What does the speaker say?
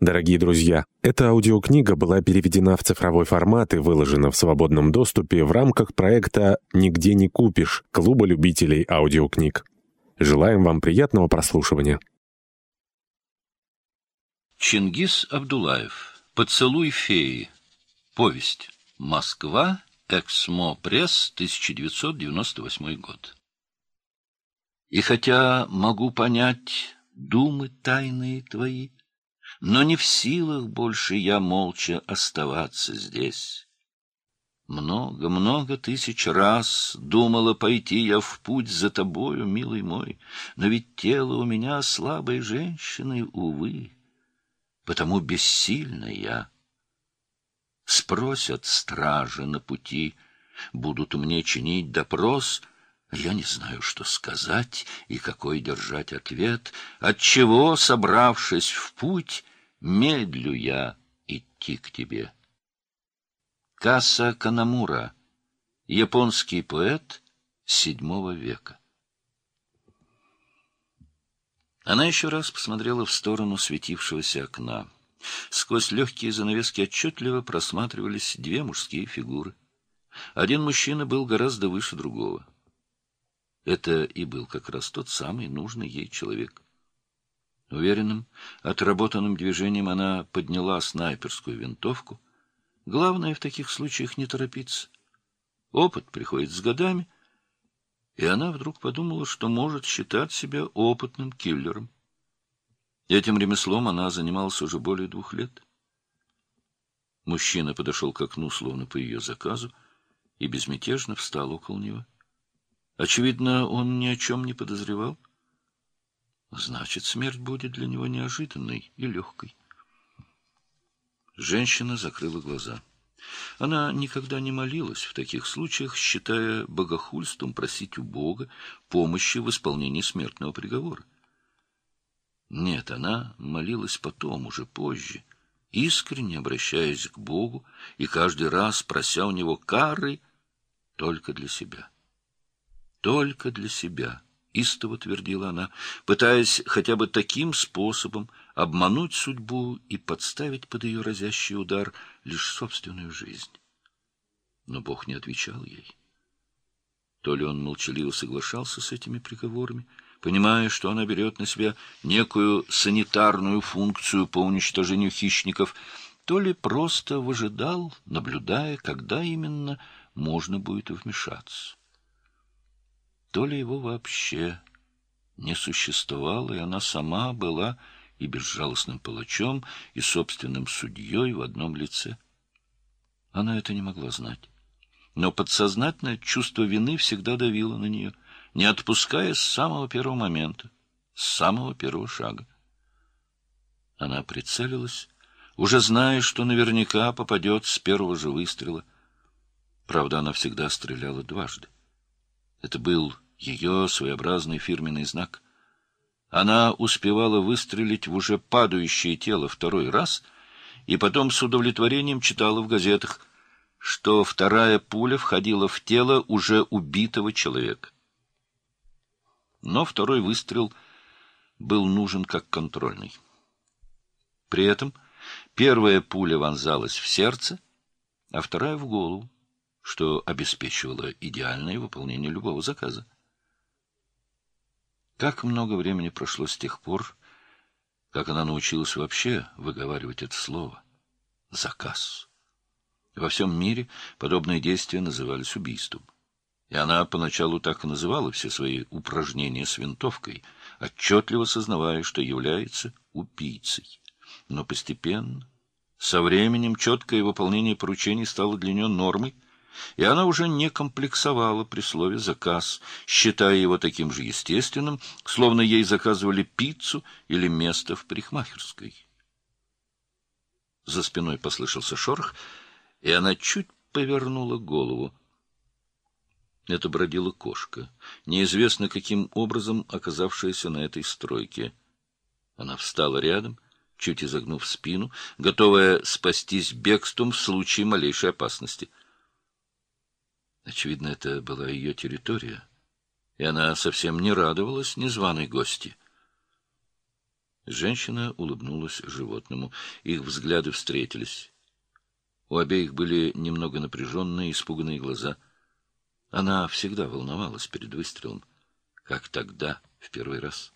Дорогие друзья, эта аудиокнига была переведена в цифровой формат и выложена в свободном доступе в рамках проекта «Нигде не купишь» Клуба любителей аудиокниг. Желаем вам приятного прослушивания. Чингис Абдулаев. «Поцелуй феи». Повесть. Москва. Эксмо Пресс. 1998 год. И хотя могу понять думы тайные твои, но не в силах больше я молча оставаться здесь. Много-много тысяч раз думала пойти я в путь за тобою, милый мой, но ведь тело у меня слабой женщины, увы, потому бессильна я. Спросят стражи на пути, будут мне чинить допрос — я не знаю, что сказать и какой держать ответ, отчего, собравшись в путь, медлю я идти к тебе. Каса Канамура, японский поэт VII века. Она еще раз посмотрела в сторону светившегося окна. Сквозь легкие занавески отчетливо просматривались две мужские фигуры. Один мужчина был гораздо выше другого. Это и был как раз тот самый нужный ей человек. Уверенным, отработанным движением она подняла снайперскую винтовку. Главное в таких случаях не торопиться. Опыт приходит с годами, и она вдруг подумала, что может считать себя опытным киллером. Этим ремеслом она занималась уже более двух лет. Мужчина подошел к окну, словно по ее заказу, и безмятежно встал около него. Очевидно, он ни о чем не подозревал. Значит, смерть будет для него неожиданной и легкой. Женщина закрыла глаза. Она никогда не молилась в таких случаях, считая богохульством просить у Бога помощи в исполнении смертного приговора. Нет, она молилась потом, уже позже, искренне обращаясь к Богу и каждый раз прося у него кары только для себя только для себя, — истово твердила она, пытаясь хотя бы таким способом обмануть судьбу и подставить под ее разящий удар лишь собственную жизнь. Но Бог не отвечал ей. То ли он молчаливо соглашался с этими приговорами, понимая, что она берет на себя некую санитарную функцию по уничтожению хищников, то ли просто выжидал, наблюдая, когда именно можно будет вмешаться то ли его вообще не существовало, и она сама была и безжалостным палачом, и собственным судьей в одном лице. Она это не могла знать. Но подсознательное чувство вины всегда давило на нее, не отпуская с самого первого момента, с самого первого шага. Она прицелилась, уже зная, что наверняка попадет с первого же выстрела. Правда, она всегда стреляла дважды. Это был ее своеобразный фирменный знак. Она успевала выстрелить в уже падающее тело второй раз и потом с удовлетворением читала в газетах, что вторая пуля входила в тело уже убитого человека. Но второй выстрел был нужен как контрольный. При этом первая пуля вонзалась в сердце, а вторая — в голову что обеспечивало идеальное выполнение любого заказа. Как много времени прошло с тех пор, как она научилась вообще выговаривать это слово «заказ». Во всем мире подобные действия назывались убийством. И она поначалу так и называла все свои упражнения с винтовкой, отчетливо сознавая, что является убийцей. Но постепенно, со временем, четкое выполнение поручений стало для нее нормой — и она уже не комплексовала при слове «заказ», считая его таким же естественным, словно ей заказывали пиццу или место в парикмахерской. За спиной послышался шорох, и она чуть повернула голову. Это бродила кошка, неизвестно каким образом оказавшаяся на этой стройке. Она встала рядом, чуть изогнув спину, готовая спастись бегством в случае малейшей опасности — Очевидно, это была ее территория, и она совсем не радовалась незваной гости. Женщина улыбнулась животному. Их взгляды встретились. У обеих были немного напряженные, испуганные глаза. Она всегда волновалась перед выстрелом, как тогда, в первый раз.